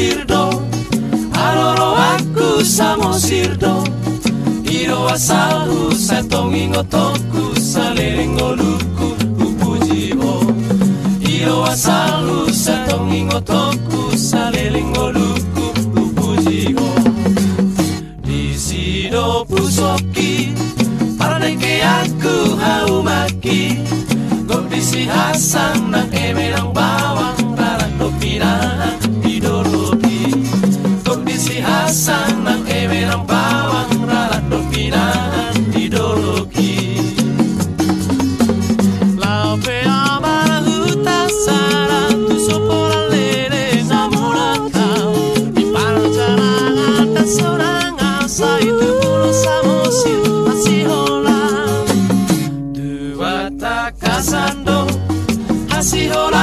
samosirdo Aroro aku samosirdo Iro asalu satongi ngotoku saliling oluku upujibo. Iro asalu satongi ngotoku saliling oluku upujibo. Disido pusoki Paraneke aku haumaki. Kondisi hasang na Hasang ng emerang bawang Rarak no pinaan idologi Laupe amara huta sara Tu sopola lele namurakau Di panjangan dan seorang asa Itu bulu samosil masih holang Dua takasando Hasiholaku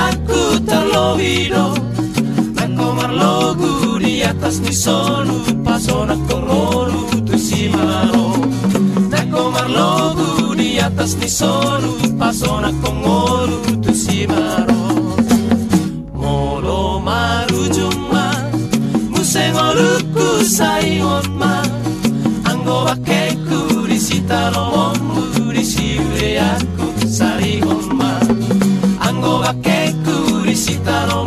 ni solu Pasona kongolu tu simaro Nako marlogu di atas ni solu Pasona kongolu tu simaro Molo marujuma Musengoluku saingon ma. Anggo bakeku di sitaro momu di siure aku saringon ma. Anggo bakeku di sitaro momu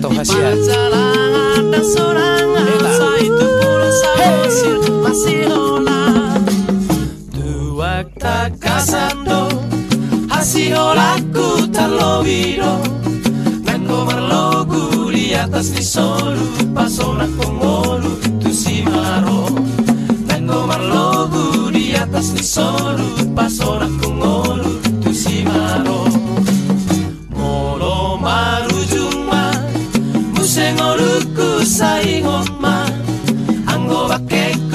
ang samosir ito hasian. Kasando Hasiholaku terlovido Nako marlogu di atas di solu Pasona kongolu sa ingoma Angobakeka